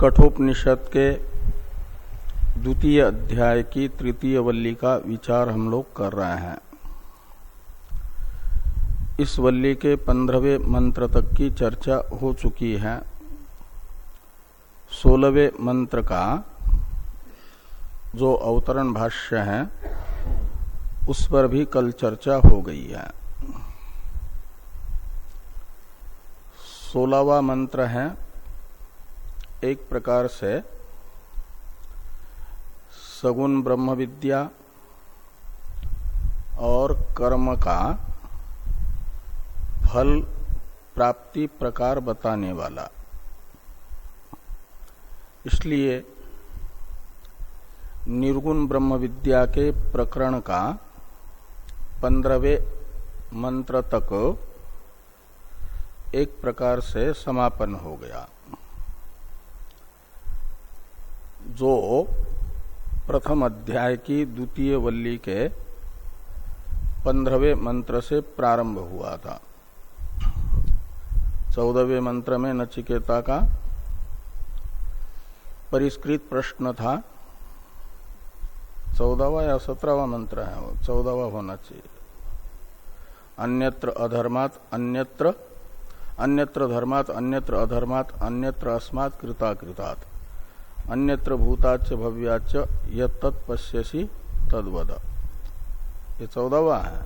कठोपनिषद के द्वितीय अध्याय की तृतीय वल्ली का विचार हम लोग कर रहे हैं। इस वल्ली के पंद्रहवें मंत्र तक की चर्चा हो चुकी है। सोलहवें मंत्र का जो अवतरण भाष्य है, उस पर भी कल चर्चा हो गई है। सोलहवा मंत्र है एक प्रकार से सगुण ब्रह्म विद्या और कर्म का फल प्राप्ति प्रकार बताने वाला। इसलिए निर्गुण ब्रह्म विद्या के प्रकरण का पंद्रहवें मंत्र तक एक प्रकार से समापन हो गया। जो प्रथम अध्याय की द्वितीय वल्ली के पंद्रहवें मंत्र से प्रारंभ हुआ था। चौदहवें मंत्र में नचिकेता का परिष्कृत प्रश्न था। चौदहवा या सत्रहवा मंत्र है वो, चौदहवा होना चाहिए। अन्यत्र अधर्मात अन्यत्र अन्यत्र धर्मात अन्यत्र अधर्मात अन्यत्र अस्मात् कृता कृतात् अन्यत्र भूताच भव्याच यत्पश्यसी तद्वद। ये चौदहवा है।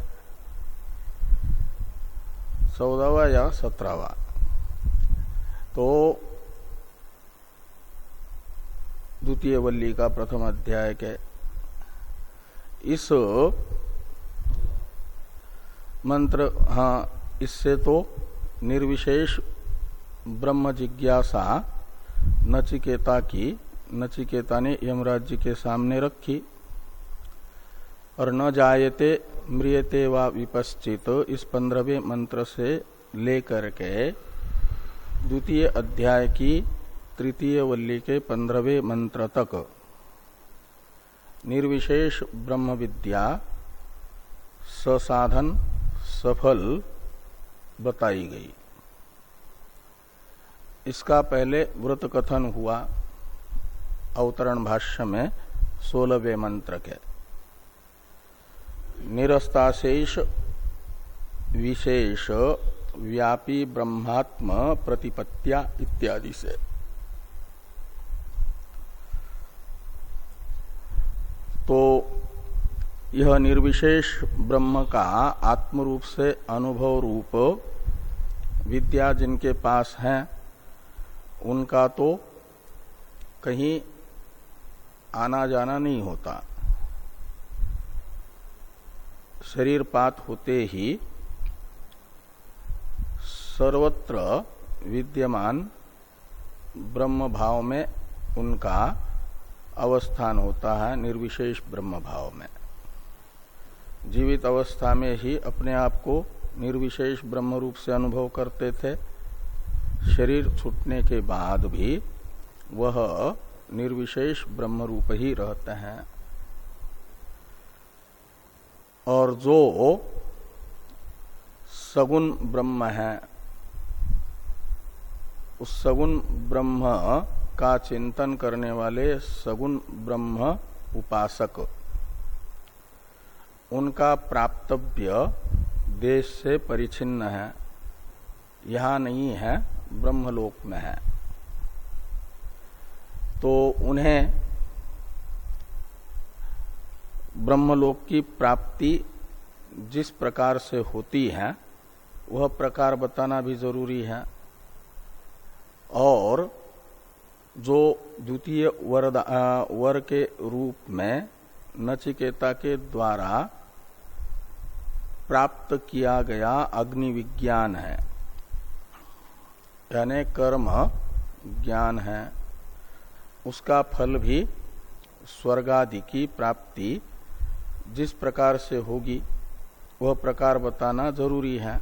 चौदहवा या सत्रहवा तो द्वितीय वल्ली का प्रथम अध्याय के इस मंत्र हाँ इससे तो निर्विशेष ब्रह्म जिज्ञासा नचिकेता की नचिकेता ने यमराज के सामने रखी। और न जायते मृियते व विपश्चित इस पंद्रहवें मंत्र से लेकर के द्वितीय अध्याय की तृतीय वल्ली के पंद्रहवें मंत्र तक। निर्विशेष ब्रह्म विद्या ससाधन सफल बताई गई। इसका पहले व्रत कथन हुआ। अवतरण भाष्य में सोलहवें मंत्र के। निरस्ताशेष विशेष व्यापी ब्रह्मात्म प्रतिपत्तिया इत्यादि से। तो यह निर्विशेष ब्रह्म का आत्म रूप से अनुभव रूप विद्या जिनके पास है, उनका तो कहीं आना जाना नहीं होता। शरीर पात होते ही सर्वत्र विद्यमान ब्रह्म भाव में उनका अवस्थान होता है, निर्विशेष ब्रह्म भाव में। जीवित अवस्था में ही अपने आप को निर्विशेष ब्रह्म रूप से अनुभव करते थे। शरीर छूटने के बाद भी वह निर्विशेष ब्रह्म रूप ही रहते हैं। और जो सगुण ब्रह्म है, उस सगुण ब्रह्म का चिंतन करने वाले सगुण ब्रह्म उपासक, उनका प्राप्तव्य देश से परिचिन्न है। यहाँ नहीं है, ब्रह्मलोक में है। तो उन्हें ब्रह्मलोक की प्राप्ति जिस प्रकार से होती है, वह प्रकार बताना भी ज़रूरी है। और जो द्वितीय वर वर के रूप में नचिकेता के द्वारा प्राप्त किया गया अग्नि विज्ञान है, यानी कर्म ज्ञान है। उसका फल भी स्वर्गादि की प्राप्ति जिस प्रकार से होगी, वह प्रकार बताना ज़रूरी है।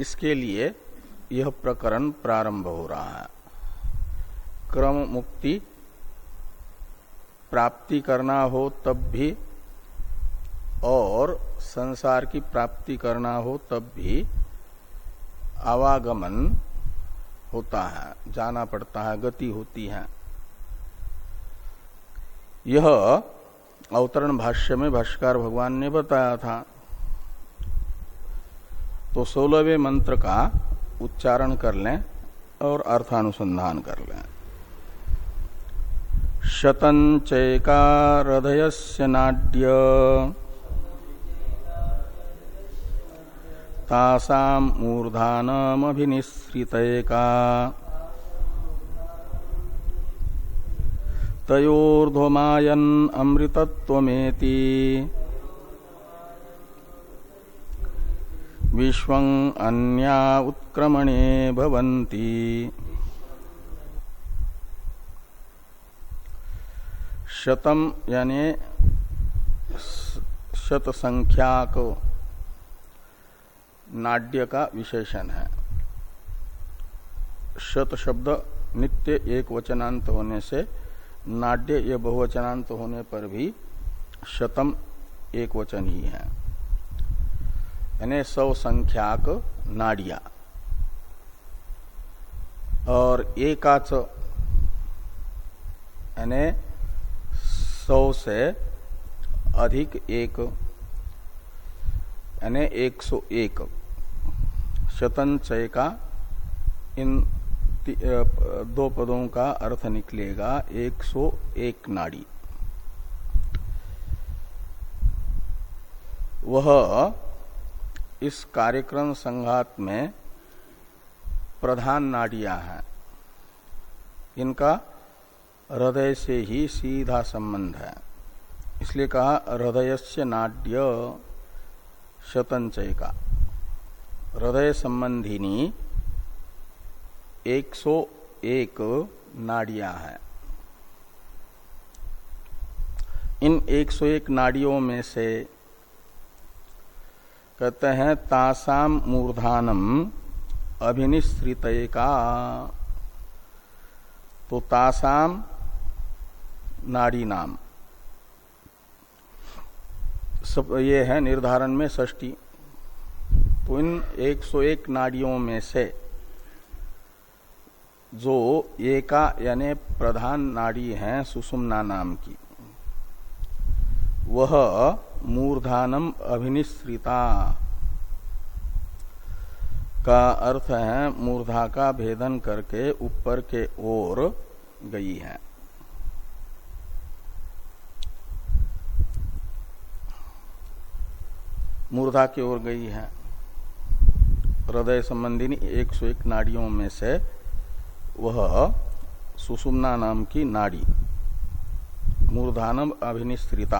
इसके लिए यह प्रकरण प्रारंभ हो रहा है। क्रम मुक्ति प्राप्ति करना हो तब भी और संसार की प्राप्ति करना हो तब भी आवागमन होता है, जाना पड़ता है, गति होती है। यह अवतरण भाष्य में भाष्यकार भगवान ने बताया था। तो सोलहवें मंत्र का उच्चारण कर लें और अर्थानुसंधान कर लें। शतंचैका हृदय नाड्य तासाम मूर्धानमभिनिसृत का तयोर्धमायन अमृतत्वमेति। विश्वं अन्या उत्क्रमणे भवन्ति। शतम यानी शत संख्याक नाड्य का विशेषण है। शत शब्द नित्य एक वचनांत होने से, नाड्य ये बहुवचनांत होने पर भी शतम एक वचन ही है। यानी सौ संख्याक नाड़िया। और एकाच, यानी सौ से अधिक एक, यानी एक सौ एक। शतन चय का इन दो पदों का अर्थ निकलेगा, एक सौ, एक नाड़ी। वह इस कार्यक्रम संघात में प्रधान नाड़ियाँ हैं। इनका हृदय से ही सीधा संबंध है। इसलिए कहा हृदय से नाड्य शतंचय का। हृदय संबंधिनी 101 नाड़ियाँ हैं। इन 101 नाड़ियों में से कहते हैं, तासाम मूर्धानम अभिनिश्रित का। तो तासाम नाड़ी नाम। सब ये है निर्धारण में षष्टी इन 101 नाड़ियों में से जो एका यानी प्रधान नाड़ी है सुषुम्ना नाम की। वह मूर्धानम अभिनिश्रिता का अर्थ है मूर्धा का भेदन करके ऊपर के ओर गई है। मूर्धा की ओर गई है। हृदय संबंधी एक सौ एक नाड़ियों में से वह सुषुम्ना नाम की नाड़ी, मूर्धानम अभिनिस्त्रिता,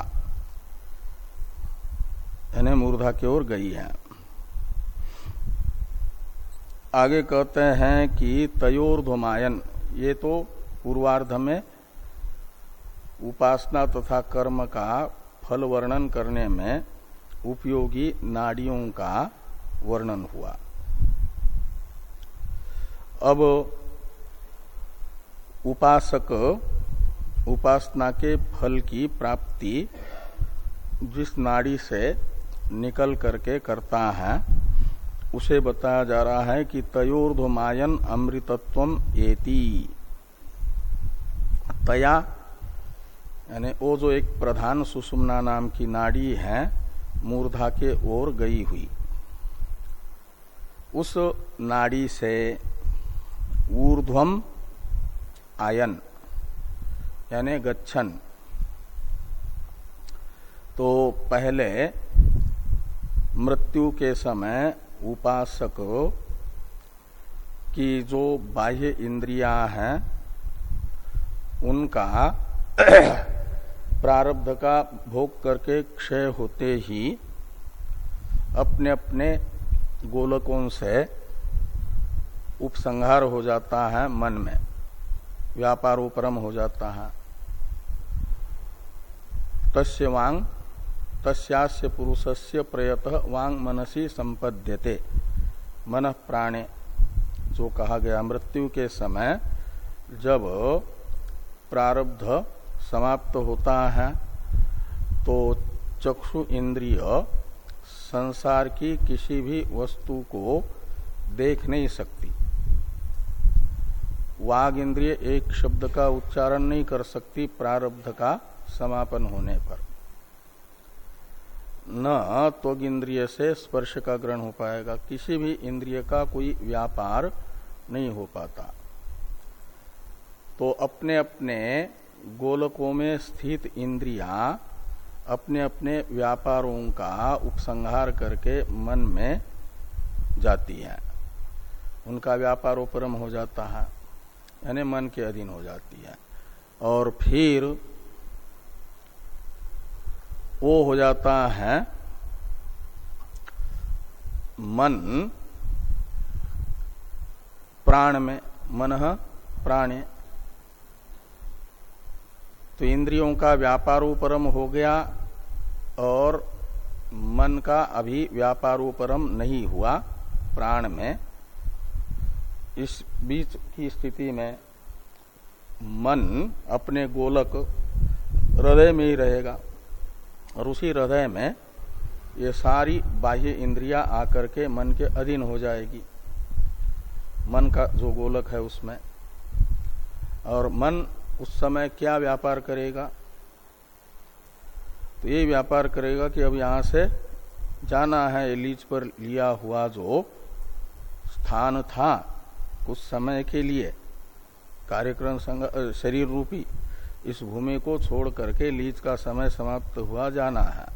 यानी मूर्धा की ओर गई है। आगे कहते हैं कि तयोर्धमायन ये तो पूर्वार्ध में उपासना तथा कर्म का फल वर्णन करने में उपयोगी नाड़ियों का वर्णन हुआ। अब उपासक, उपासना के फल की प्राप्ति जिस नाड़ी से निकल करके करता है, उसे बताया जा रहा है कि तयोर्धमायन अमृतत्व एति। तया, यानी वो जो एक प्रधान सुषुम्ना नाम की नाड़ी है, मूर्धा के ओर गई हुई। उस नाड़ी से ऊर्ध्वम आयन, यानी गच्छन। तो पहले मृत्यु के समय उपासक की जो बाह्य इंद्रिया हैं, उनका प्रारब्ध का भोग करके क्षय होते ही अपने अपने गोलकों से उपसंहार हो जाता है मन में, व्यापारोपरम हो जाता है। तस्य वांग, तस्यास्य पुरुषस्य प्रयत वांग मनसी संपद्यते। मन प्राणे, जो कहा गया मृत्यु के समय, जब प्रारब्ध समाप्त होता है तो चक्षु इंद्रिय संसार की किसी भी वस्तु को देख नहीं सकती। वाग इंद्रिय एक शब्द का उच्चारण नहीं कर सकती प्रारब्ध का समापन होने पर। न तो इंद्रिय से स्पर्श का ग्रहण हो पाएगा। किसी भी इंद्रिय का कोई व्यापार नहीं हो पाता। तो अपने अपने गोलकों में स्थित इंद्रिया अपने अपने व्यापारों का उपसंहार करके मन में जाती है। उनका व्यापारोपरम हो जाता है। यानी मन के अधीन हो जाती है। और फिर वो हो जाता है मन प्राण में, मन प्राणे। तो इंद्रियों का व्यापारोपरम हो गया और मन का अभी व्यापारोपरम नहीं हुआ प्राण में। इस बीच की स्थिति में मन अपने गोलक हृदय में ही रहेगा और उसी हृदय में ये सारी बाह्य इंद्रियाँ आकर के मन के अधीन हो जाएगी। मन का जो गोलक है उसमें। और मन उस समय क्या व्यापार करेगा? तो ये व्यापार करेगा कि अब यहाँ से जाना है, लीज पर लिया हुआ जो स्थान था कुछ समय के लिए कार्यक्रम शरीर रूपी इस भूमि को छोड़ करके लीज का समय समाप्त हुआ जाना है।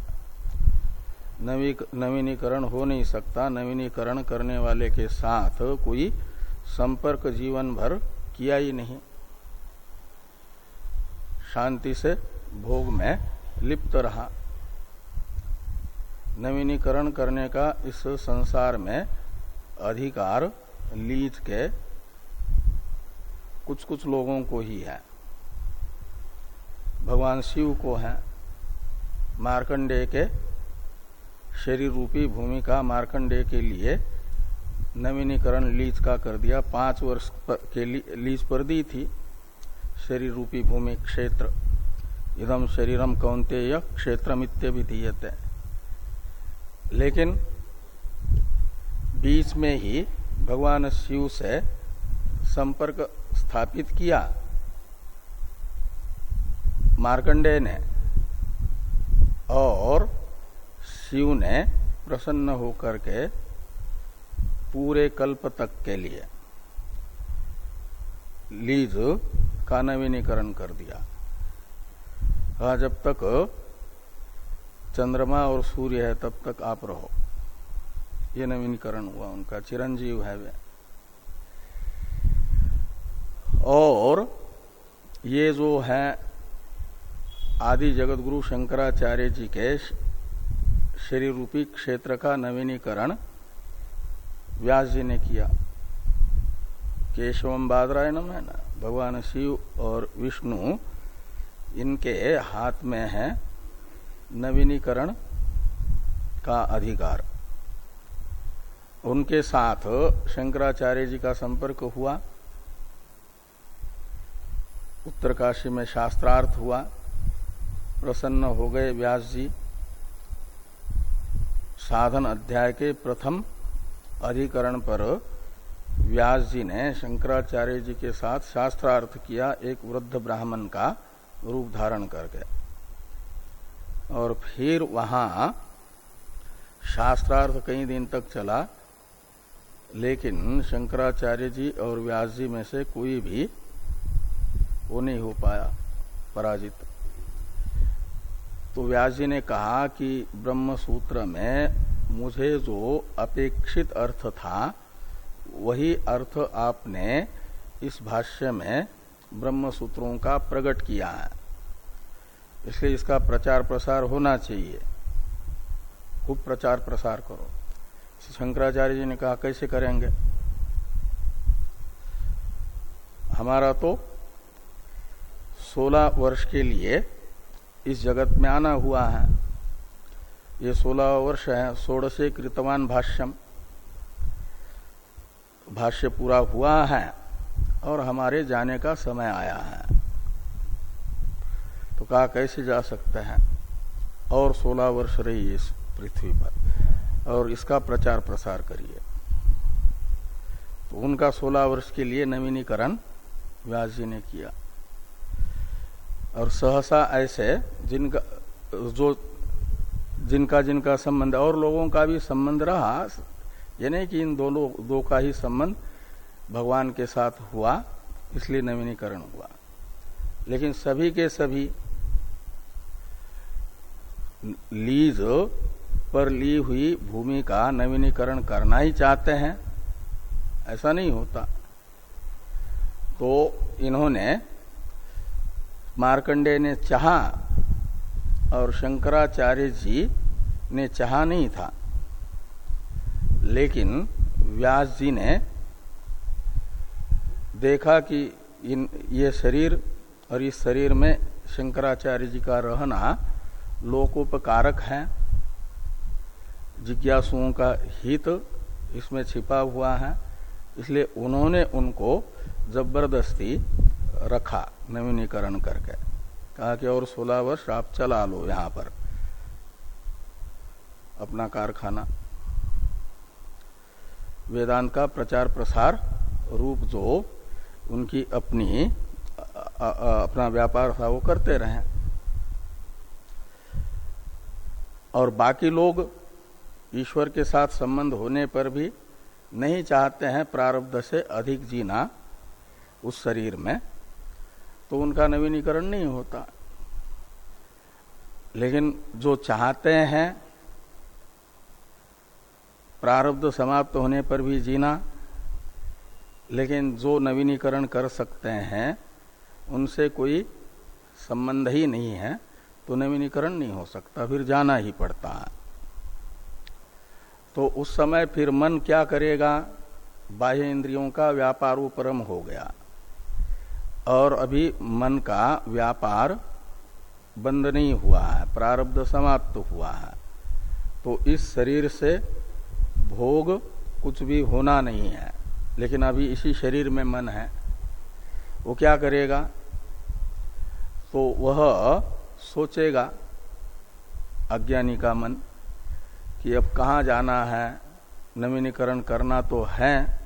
नवी नवीनीकरण हो नहीं सकता। नवीनीकरण करने वाले के साथ कोई संपर्क जीवन भर किया ही नहीं। शांति से भोग में लिप्त रहा। नवीनीकरण करने का इस संसार में अधिकार लीज के कुछ कुछ लोगों को ही है। भगवान शिव को है मार्कंडेय के शरीर रूपी भूमिका मार्कंडेय के लिए नवीनीकरण लीज का कर दिया। पाँच वर्ष के लीज पर दी थी। शरीर रूपी भूमि क्षेत्र, इदम शरीरम कौनते क्षेत्र मित्य भी लेकिन बीच में ही भगवान शिव से संपर्क स्थापित किया। मार्कंडेय ने और शिव ने प्रसन्न होकर के पूरे कल्प तक के लिए लीज का नवीनीकरण कर दिया। जब तक चंद्रमा और सूर्य है, तब तक आप रहो। ये नवीनीकरण हुआ, उनका चिरंजीव है वे। और ये जो है आदि जगत गुरु शंकराचार्य जी के शरीर रूपी क्षेत्र का नवीनीकरण व्यास जी ने किया। केशवम बादरायणम है ना? भगवान शिव और विष्णु इनके हाथ में है नवीनीकरण का अधिकार। उनके साथ शंकराचार्य जी का संपर्क हुआ। उत्तरकाशी में शास्त्रार्थ हुआ। प्रसन्न हो गए व्यास जी। साधन अध्याय के प्रथम अधिकरण पर व्यास जी ने शंकराचार्य जी के साथ शास्त्रार्थ किया, एक वृद्ध ब्राह्मण का रूप धारण करके। और फिर वहाँ शास्त्रार्थ कई दिन तक चला। लेकिन शंकराचार्य जी और व्यास जी में से कोई भी वो नहीं हो पाया, पराजित। तो व्यास जी ने कहा कि ब्रह्म सूत्र में मुझे जो अपेक्षित अर्थ था, वही अर्थ आपने इस भाष्य में ब्रह्म सूत्रों का प्रकट किया है। इसलिए इसका प्रचार प्रसार होना चाहिए। खूब प्रचार प्रसार करो। शंकराचार्य जी ने कहा, कैसे करेंगे? हमारा तो 16 वर्ष के लिए इस जगत में आना हुआ है। ये सोलह वर्ष है, षोड़शे कृतवान भाष्यम। भाष्य पूरा हुआ है और हमारे जाने का समय आया है। तो कहा, कैसे जा सकते हैं? और सोलह वर्ष रही इस पृथ्वी पर। और इसका प्रचार प्रसार करिए। तो उनका सोलह वर्ष के लिए नवीनीकरण व्यास जी ने किया। और सहसा ऐसे जिनका, जो जिनका जिनका संबंध, और लोगों का भी संबंध रहा ये नहीं कि इन दोनों, दो का ही संबंध भगवान के साथ हुआ, इसलिए नवीनीकरण हुआ। लेकिन सभी के सभी लीज पर ली हुई भूमि का नवीनीकरण करना ही चाहते हैं। ऐसा नहीं होता। तो इन्होंने मार्कंडे ने चाहा और शंकराचार्य जी ने चाहा नहीं था। लेकिन व्यास जी ने देखा कि इन, ये शरीर और इस शरीर में शंकराचार्य जी का रहना लोकोपकारक है। जिज्ञासुओं का हित इसमें छिपा हुआ है। इसलिए उन्होंने उनको ज़बरदस्ती रखा नवीनीकरण करके। कहा कि और सोलह वर्ष आप चला लो यहाँ पर अपना कारखाना। वेदांत का प्रचार प्रसार रूप जो उनकी अपनी आ, आ, अपना व्यापार था वो करते रहे। और बाकी लोग ईश्वर के साथ संबंध होने पर भी नहीं चाहते हैं प्रारब्ध से अधिक जीना उस शरीर में तो उनका नवीनीकरण नहीं होता। लेकिन जो चाहते हैं प्रारब्ध समाप्त होने पर भी जीना, लेकिन जो नवीनीकरण कर सकते हैं, उनसे कोई संबंध ही नहीं है तो नवीनीकरण नहीं हो सकता, फिर जाना ही पड़ता है। तो उस समय फिर मन क्या करेगा? बाह्य इंद्रियों का व्यापार परम हो गया। और अभी मन का व्यापार बंद नहीं हुआ है, प्रारब्ध समाप्त तो हुआ है। तो इस शरीर से भोग कुछ भी होना नहीं है, लेकिन अभी इसी शरीर में मन है। वो क्या करेगा? तो वह सोचेगा, अज्ञानी का मन। कि अब कहाँ जाना है? नवीनीकरण करना तो है,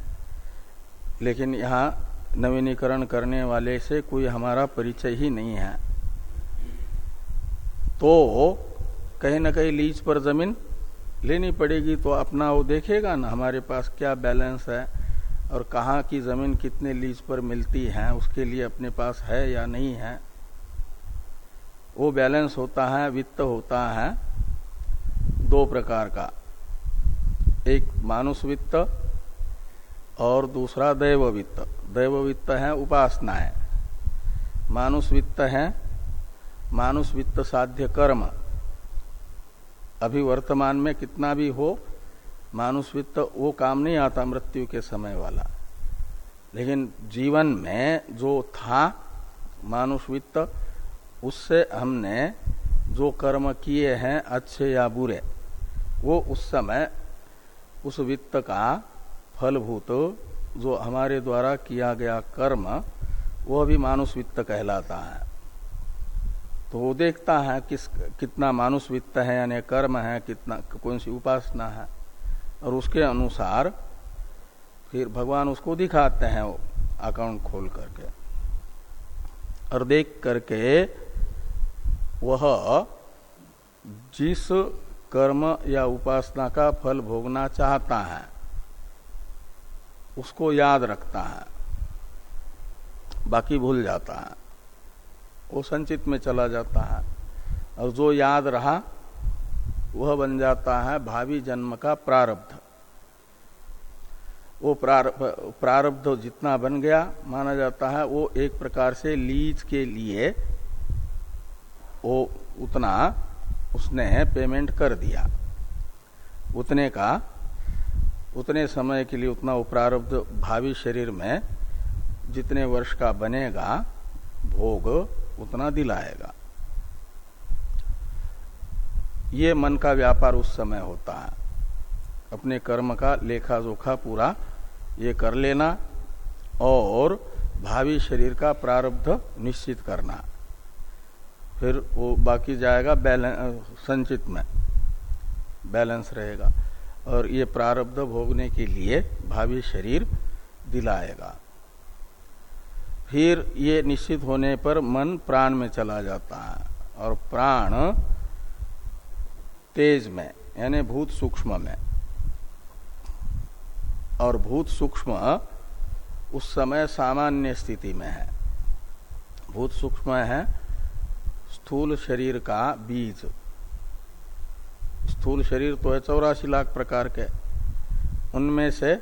लेकिन यहाँ नवीनीकरण करने वाले से कोई हमारा परिचय ही नहीं है। तो कहीं ना कहीं लीज पर ज़मीन लेनी पड़ेगी तो अपना वो देखेगा ना, हमारे पास क्या बैलेंस है और कहाँ की ज़मीन कितने लीज पर मिलती है, उसके लिए अपने पास है या नहीं है। वो बैलेंस होता है, वित्त होता है। दो प्रकार का। एक मानुष वित्त और दूसरा दैव वित्त दैव वित्त है उपासना है मानुष वित्त है मानुष वित्त साध्य कर्म। अभी वर्तमान में कितना भी हो मानुष वित्त वो काम नहीं आता मृत्यु के समय वाला। लेकिन जीवन में जो था मानुष वित्त उससे हमने जो कर्म किए हैं, अच्छे या बुरे वो उस समय उस वित्त का फलभूत जो हमारे द्वारा किया गया कर्म वह भी मानुष वित्त कहलाता है। तो वो देखता है किस, कितना मानुष वित्त है, यानी कर्म है, कितना, कौन सी उपासना है। और उसके अनुसार फिर भगवान उसको दिखाते हैं वो अकाउंट खोल करके। और देख करके वह जिस कर्म या उपासना का फल भोगना चाहता है, उसको याद रखता है, बाकी भूल जाता है, वो संचित में चला जाता है, और जो याद रहा, वह बन जाता है भावी जन्म का प्रारब्ध। वो प्रारब्ध जितना बन गया, माना जाता है, वो एक प्रकार से लीज के लिए, वो उतना उसने पेमेंट कर दिया। उतने का, उतने समय के लिए उतना प्रारब्ध भावी शरीर में जितने वर्ष का बनेगा, भोग उतना दिलाएगा। ये मन का व्यापार उस समय होता है। अपने कर्म का लेखा जोखा पूरा ये कर लेना और भावी शरीर का प्रारब्ध निश्चित करना। फिर वो बाकी जाएगा बैलेंस संचित में। बैलेंस रहेगा। और ये प्रारब्ध भोगने के लिए भावी शरीर दिलाएगा। फिर ये निश्चित होने पर मन प्राण में चला जाता है। और प्राण तेज में, यानी भूत सूक्ष्म में। और भूत सूक्ष्म उस समय सामान्य स्थिति में है। भूत सूक्ष्म है स्थूल शरीर का बीज। स्थूल शरीर तो है चौरासी लाख प्रकार के। उनमें से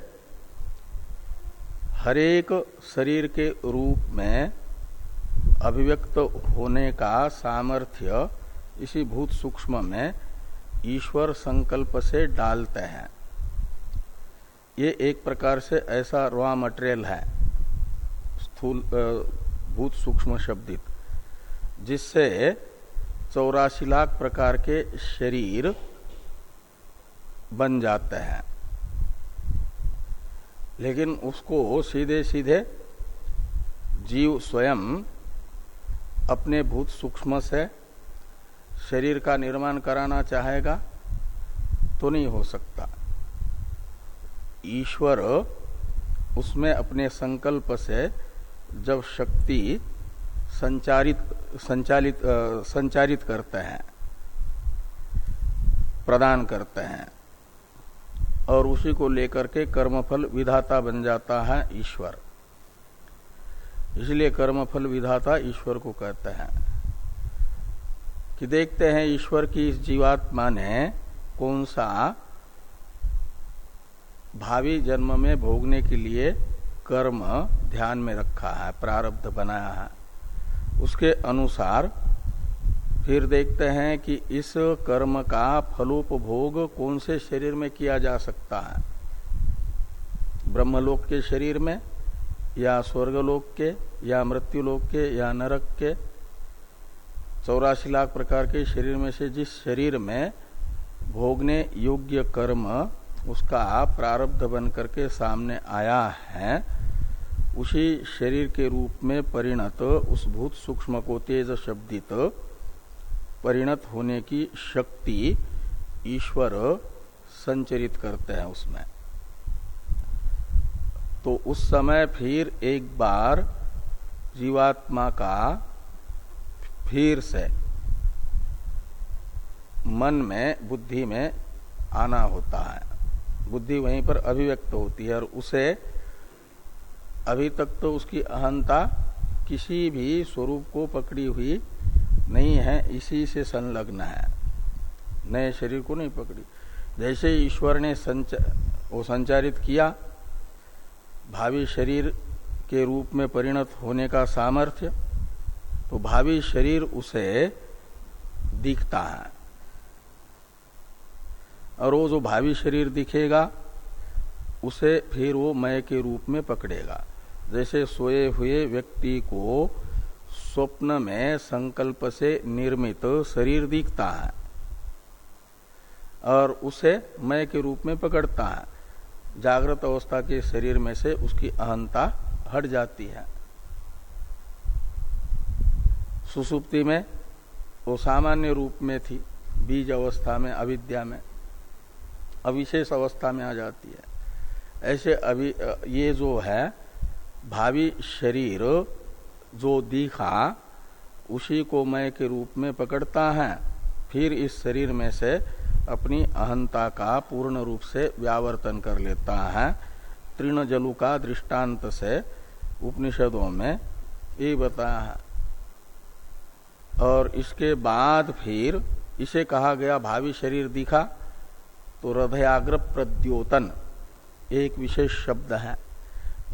हरेक शरीर के रूप में अभिव्यक्त होने का सामर्थ्य इसी भूत सूक्ष्म में ईश्वर संकल्प से डालते हैं। ये एक प्रकार से ऐसा रॉ मटेरियल है। स्थूल भूत सूक्ष्म शब्दित। जिससे चौरासी लाख प्रकार के शरीर बन जाते हैं। लेकिन उसको सीधे सीधे जीव स्वयं अपने भूत सूक्ष्म से शरीर का निर्माण कराना चाहेगा तो नहीं हो सकता। ईश्वर उसमें अपने संकल्प से जब शक्ति संचारित, संचालित संचारित करते हैं, प्रदान करते हैं, और उसी को लेकर के कर्मफल विधाता बन जाता है ईश्वर। इसलिए कर्मफल विधाता ईश्वर को कहते हैं कि देखते हैं ईश्वर की इस जीवात्मा ने कौन सा भावी जन्म में भोगने के लिए कर्म ध्यान में रखा है, प्रारब्ध बनाया है। उसके अनुसार फिर देखते हैं कि इस कर्म का फलोपभोग कौन से शरीर में किया जा सकता है? ब्रह्मलोक के शरीर में, या स्वर्गलोक के, या मृत्युलोक के, या नरक के? चौरासी लाख प्रकार के शरीर में से जिस शरीर में भोगने योग्य कर्म उसका प्रारब्ध बन करके सामने आया है उसी शरीर के रूप में परिणत, उस भूत सूक्ष्म को तेज शब्दित परिणत होने की शक्ति ईश्वर संचरित करते हैं उसमें। तो उस समय फिर एक बार जीवात्मा का फिर से मन में, बुद्धि में आना होता है। बुद्धि वहीं पर अभिव्यक्त होती है और उसे अभी तक तो उसकी अहंता किसी भी स्वरूप को पकड़ी हुई नहीं है इसी से संलग्न है। नए शरीर को नहीं पकड़ी। जैसे ईश्वर ने संच, वो संचारित किया भावी शरीर के रूप में परिणत होने का सामर्थ्य तो भावी शरीर उसे दिखता है। और वो जो भावी शरीर दिखेगा उसे फिर वो मय के रूप में पकड़ेगा। जैसे सोए हुए व्यक्ति को स्वप्न में संकल्प से निर्मित शरीर दिखता है और उसे मय के रूप में पकड़ता है। जागृत अवस्था के शरीर में से उसकी अहंता हट जाती है। सुसुप्ति में वो सामान्य रूप में थी, बीज अवस्था में, अविद्या में, अविशेष अवस्था में आ जाती है। ऐसे अभी ये जो है भावी शरीर जो दिखा, उसी को मय के रूप में पकड़ता है। फिर इस शरीर में से अपनी अहंता का पूर्ण रूप से व्यावर्तन कर लेता है। तृण जलु का दृष्टांत से उपनिषदों में ये बताया है। और इसके बाद फिर इसे कहा गया भावी शरीर दिखा तो हृदयाग्र प्रद्योतन एक विशेष शब्द है।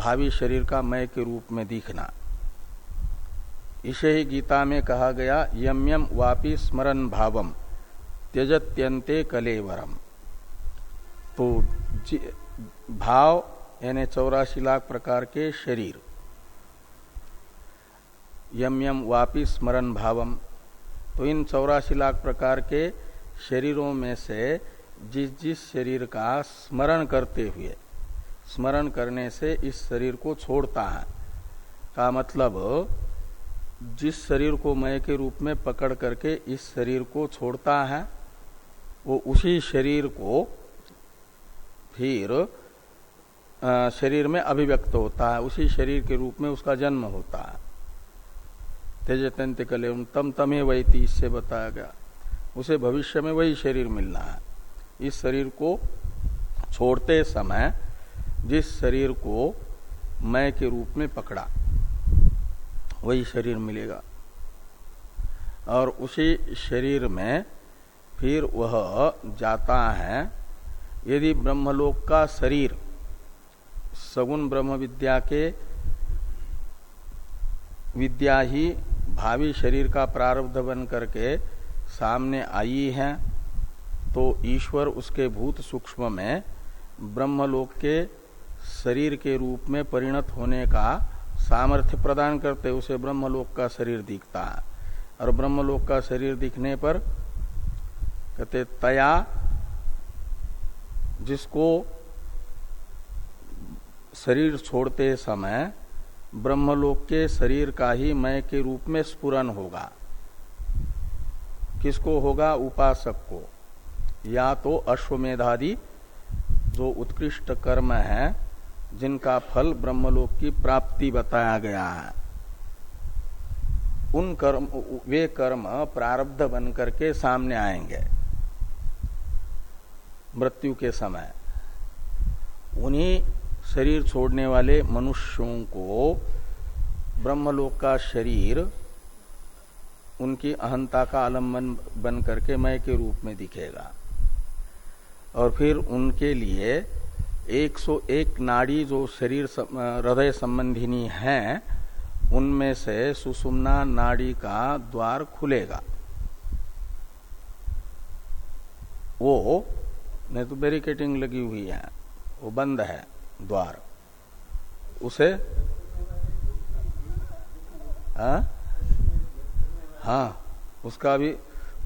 भावी शरीर का मय के रूप में दिखना। इसे ही गीता में कहा गया यम यम वापी स्मरण भावम त्यजत्यंते कलेवरम। तो भाव, यानी चौरासी लाख प्रकार के शरीर। यम यम वापी स्मरण भावम तो इन चौरासी लाख प्रकार के शरीरों में से जिस जिस शरीर का स्मरण करते हुए स्मरण करने से इस शरीर को छोड़ता है। का मतलब जिस शरीर को मय के रूप में पकड़ करके इस शरीर को छोड़ता है, वो उसी शरीर को फिर शरीर में अभिव्यक्त होता है। उसी शरीर के रूप में उसका जन्म होता है। तेजतंत कले तम तमे वही थी इससे बताया गया। उसे भविष्य में वही शरीर मिलना है। इस शरीर को छोड़ते समय जिस शरीर को मैं के रूप में पकड़ा, वही शरीर मिलेगा। और उसी शरीर में फिर वह जाता है, यदि ब्रह्मलोक का शरीर, सगुण ब्रह्म विद्या के विद्या ही भावी शरीर का प्रारब्ध बन करके सामने आई है तो ईश्वर उसके भूत सूक्ष्म में ब्रह्मलोक के शरीर के रूप में परिणत होने का सामर्थ्य प्रदान करते उसे ब्रह्मलोक का शरीर दिखता है। और ब्रह्मलोक का शरीर दिखने पर कहते तया, जिसको शरीर छोड़ते समय ब्रह्मलोक के शरीर का ही मय के रूप में स्पुरन होगा। किसको होगा? उपासक को। या तो अश्वमेधादि, जो उत्कृष्ट कर्म है जिनका फल ब्रह्मलोक की प्राप्ति बताया गया है। उन कर्म, वे कर्म प्रारब्ध बन करके सामने आएँगे। मृत्यु के समय उन्हीं शरीर छोड़ने वाले मनुष्यों को ब्रह्मलोक का शरीर, उनकी अहंता का आलंबन बन करके मय के रूप में दिखेगा। और फिर उनके लिए 101 नाड़ी जो शरीर हृदय संबंधिनी है, उनमें से सुषुम्ना नाड़ी का द्वार खुलेगा। वो, नहीं तो बैरिकेटिंग लगी हुई है, वो बंद है द्वार। उसे हाँ हाँ उसका भी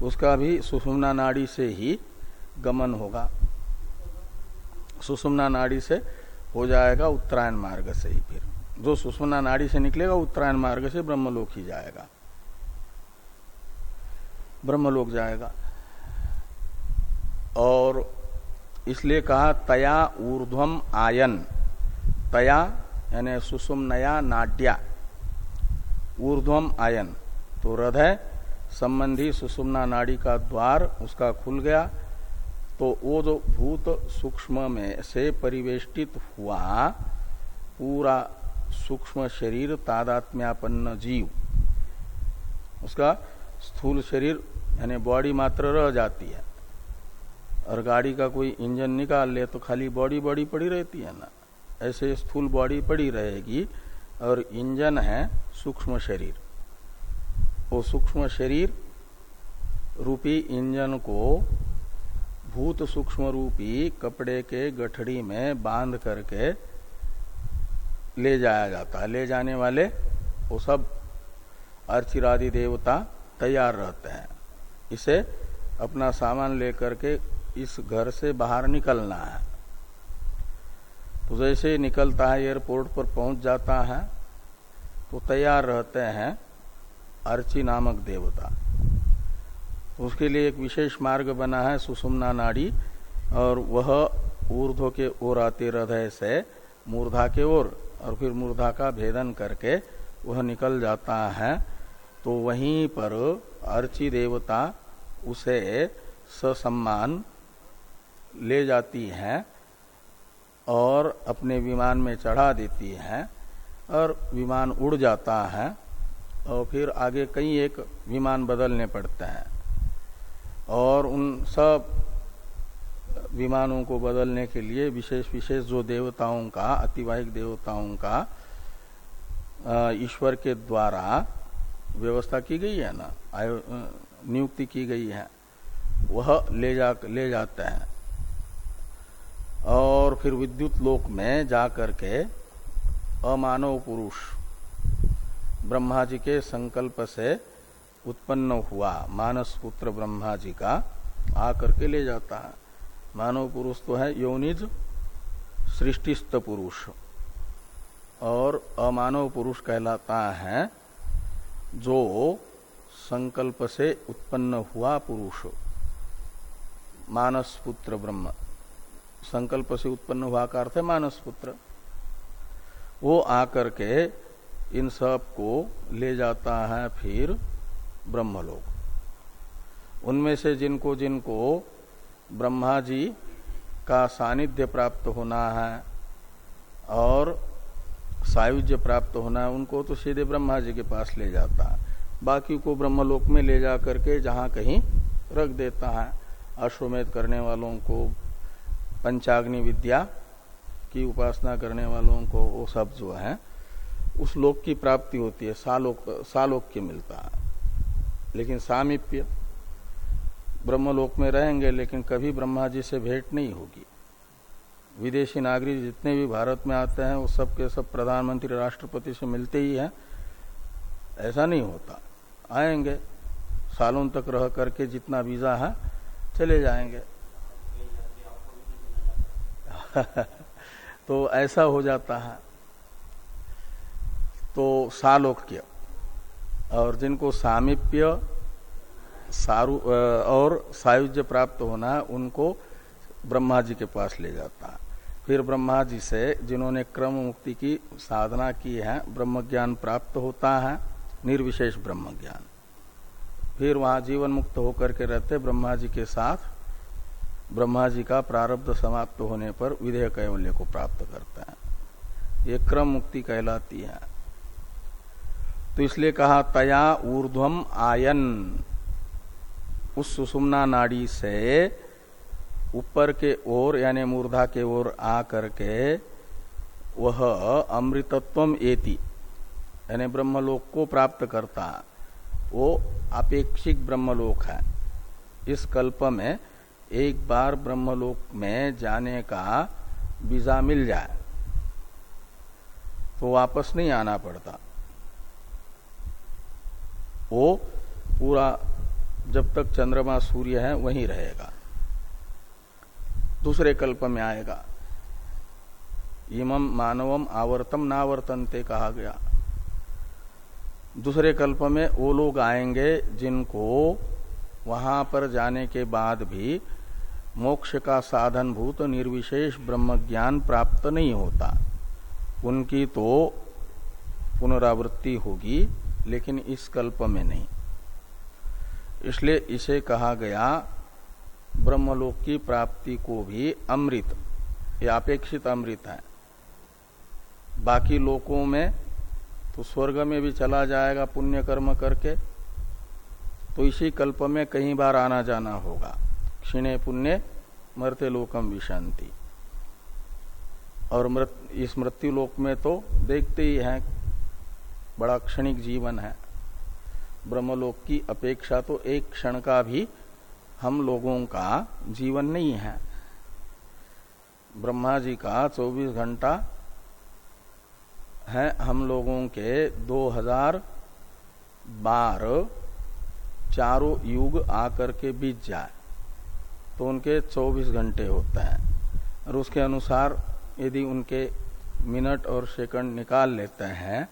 उसका भी सुषुम्ना नाड़ी से ही गमन होगा। सुषुम्ना नाड़ी से हो जाएगा उत्तरायण मार्ग से ही फिर। जो सुषुम्ना नाड़ी से निकलेगा, उत्तरायण मार्ग से ब्रह्मलोक ही जाएगा। ब्रह्मलोक जाएगा। और इसलिए कहा, तया ऊर्ध्वम आयन। तया यानी सुषुम्नया नाड्या। ऊर्ध्वम आयन। तो हृदय संबंधी सुषुम्ना नाड़ी का द्वार उसका खुल गया। तो वो जो भूत सूक्ष्म में से परिवेष्टित हुआ, पूरा सूक्ष्म शरीर तादात्म्यापन्न जीव। उसका स्थूल शरीर, यानी बॉडी मात्र रह जाती है। और गाड़ी का कोई इंजन निकाल ले तो खाली बॉडी बॉडी पड़ी रहती है ना। ऐसे स्थूल बॉडी पड़ी रहेगी और इंजन है सूक्ष्म शरीर। वो सूक्ष्म शरीर रूपी इंजन को भूत सूक्ष्म रूपी कपड़े के गठड़ी में बाँध करके ले जाया जाता है। ले जाने वाले वो सब अर्चिरादि देवता तैयार रहते हैं। इसे अपना सामान लेकर के इस घर से बाहर निकलना है। तो जैसे ही निकलता है, एयरपोर्ट पर पहुँच जाता है तो तैयार रहते हैं अर्ची नामक देवता। उसके लिए एक विशेष मार्ग बना है सुषुम्ना नाड़ी, और वह ऊर्ध्व के ओर आते हृदय से मूर्धा के ओर, और फिर मूर्धा का भेदन करके वह निकल जाता है। तो वहीं पर अर्ची देवता उसे ससम्मान ले जाती हैं, और अपने विमान में चढ़ा देती हैं, और विमान उड़ जाता है, और फिर आगे कई एक विमान बदलने पड़ते हैं। और उन सब विमानों को बदलने के लिए विशेष विशेष जो देवताओं का, अतिवाहिक देवताओं का ईश्वर के द्वारा व्यवस्था की गई है ना? नियुक्ति की गई है। वह ले जा, ले जाते हैं। और फिर विद्युत लोक में जाकर के अमानव पुरुष ब्रह्मा जी के संकल्प से उत्पन्न हुआ, मानस पुत्र ब्रह्मा जी का, आकर के ले जाता है। मानव पुरुष तो है योनिज सृष्टिस्त पुरुष। और अमानव पुरुष कहलाता है जो संकल्प से उत्पन्न हुआ पुरुष। मानस पुत्र ब्रह्म। संकल्प से उत्पन्न हुआ का अर्थ है मानस पुत्र। वो आकर के इन सबको ले जाता है फिर ब्रह्मलोक। उनमें से जिनको जिनको ब्रह्मा जी का सानिध्य प्राप्त होना है और सायुज्य प्राप्त होना है, उनको तो सीधे ब्रह्मा जी के पास ले जाता है। बाकी को ब्रह्मलोक में ले जा करके जहाँ कहीं रख देता है। अश्वमेध करने वालों को, पंचाग्नि विद्या की उपासना करने वालों को, वो सब जो है, उस लोक की प्राप्ति होती है, सालोक सालोक की मिलता है। लेकिन सामिप्य ब्रह्मलोक में रहेंगे, लेकिन कभी ब्रह्मा जी से भेंट नहीं होगी। विदेशी नागरिक जितने भी भारत में आते हैं, वो सब के सब प्रधानमंत्री, राष्ट्रपति से मिलते ही हैं। ऐसा नहीं होता। आएँगे, सालों तक रह करके जितना वीज़ा है, चले जाएँगे। तो ऐसा हो जाता है। तो सालोक्य। और जिनको सामिप्य सारू और सायुज्य प्राप्त होना उनको ब्रह्मा जी के पास ले जाता है। फिर ब्रह्मा जी से जिन्होंने क्रम मुक्ति की साधना की है ब्रह्म ज्ञान प्राप्त होता है, निर्विशेष ब्रह्म ज्ञान फिर वहाँ जीवन मुक्त होकर के रहते ब्रह्मा जी के साथ ब्रह्मा जी का प्रारब्ध समाप्त होने पर विधेय कैवल्य को प्राप्त करते हैं। ये क्रम मुक्ति कहलाती है। तो इसलिए कहा, तया ऊर्ध्वम आयन। उस सुषुम्ना नाड़ी से ऊपर के ओर, यानी मूर्धा के ओर आ करके वह अमृतत्व एति, यानी ब्रह्मलोक को प्राप्त करता। वो अपेक्षिक ब्रह्मलोक है। इस कल्प में एक बार ब्रह्मलोक में जाने का वीज़ा मिल जाए तो वापस नहीं आना पड़ता। वो पूरा जब तक चंद्रमा सूर्य है, वहीं रहेगा। दूसरे कल्प में आएगा। इमम मानवम आवर्तम नावर्तनते कहा गया। दूसरे कल्प में वो लोग आएँगे जिनको वहाँ पर जाने के बाद भी मोक्ष का साधन भूत निर्विशेष ब्रह्म ज्ञान प्राप्त नहीं होता। उनकी तो पुनरावृत्ति होगी। लेकिन इस कल्प में नहीं। इसलिए इसे कहा गया, ब्रह्मलोक की प्राप्ति को भी अमृत, ये अपेक्षित अमृत है। बाकी लोकों में तो स्वर्ग में भी चला जाएगा पुण्य कर्म करके तो इसी कल्प में कई बार आना जाना होगा। क्षीणे पुण्य मरते लोकम विशांति। और मृत, इस मृत्यु लोक में तो देखते ही हैं बड़ा क्षणिक जीवन है। ब्रह्मलोक की अपेक्षा तो एक क्षण का भी हम लोगों का जीवन नहीं है। ब्रह्मा जी का 24 घंटा है हम लोगों के 2000 बार चारों युग आकर के बीत जाए तो उनके 24 घंटे होते हैं और उसके अनुसार यदि उनके मिनट और सेकंड निकाल लेते हैं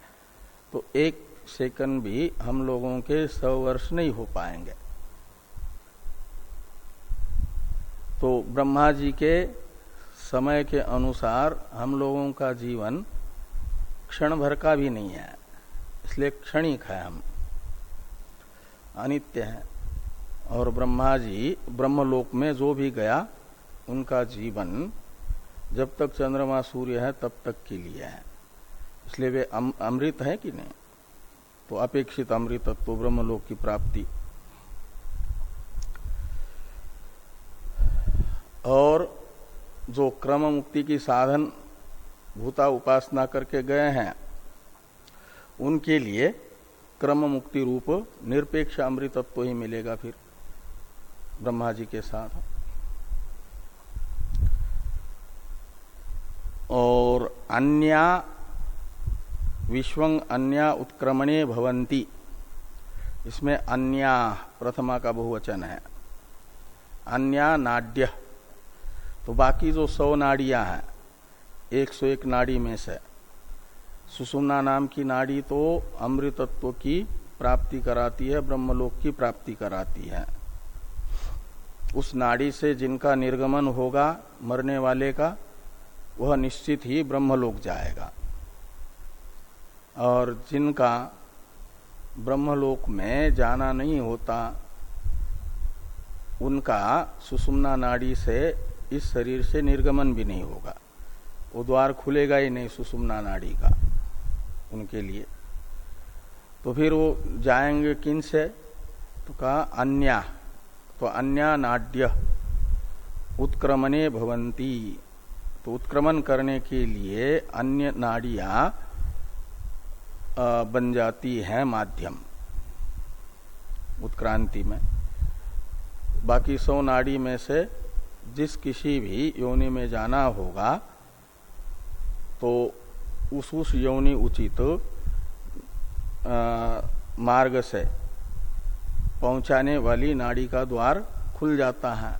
तो एक सेकंड भी हम लोगों के सौ वर्ष नहीं हो पाएँगे। तो ब्रह्मा जी के समय के अनुसार हम लोगों का जीवन क्षण भर का भी नहीं है, इसलिए क्षणिक है हम, अनित्य है। और ब्रह्मा जी ब्रह्मलोक में जो भी गया, उनका जीवन जब तक चंद्रमा सूर्य है तब तक के लिए है। इसलिए वे अमृत है कि नहीं? तो अपेक्षित अमृतत्व तो ब्रह्मलोक की प्राप्ति। और जो क्रम मुक्ति की साधन भूता उपासना करके गए हैं, उनके लिए क्रम मुक्ति रूप निरपेक्ष अमृतत्व ही मिलेगा फिर ब्रह्मा जी के साथ। और अन्या विश्वंग अन्या उत्क्रमणे भवंती इसमें अन्या प्रथमा का बहुवचन है। अन्या नाड्य। तो बाकी जो सौ नाड़ियाँ हैं, एक सौ एक नाड़ी में से, सुषुम्ना नाम की नाड़ी तो अमृतत्व की प्राप्ति कराती है, ब्रह्मलोक की प्राप्ति कराती है। उस नाड़ी से जिनका निर्गमन होगा, मरने वाले का, वह निश्चित ही ब्रह्मलोक जाएगा। और जिनका ब्रह्मलोक में जाना नहीं होता, उनका सुषुम्ना नाड़ी से इस शरीर से निर्गमन भी नहीं होगा। वो द्वार खुलेगा ही नहीं सुषुम्ना नाड़ी का, उनके लिए। तो फिर वो जाएँगे किन से? तो कहा, अन्या। तो अन्या नाड्य, उत्क्रमणे भवंती। तो उत्क्रमण करने के लिए अन्य नाड़ियाँ बन जाती है माध्यम उत्क्रांति में। बाकी सौ नाड़ी में से जिस किसी भी योनि में जाना होगा तो उस उस योनि उचित मार्ग से पहुँचाने वाली नाड़ी का द्वार खुल जाता है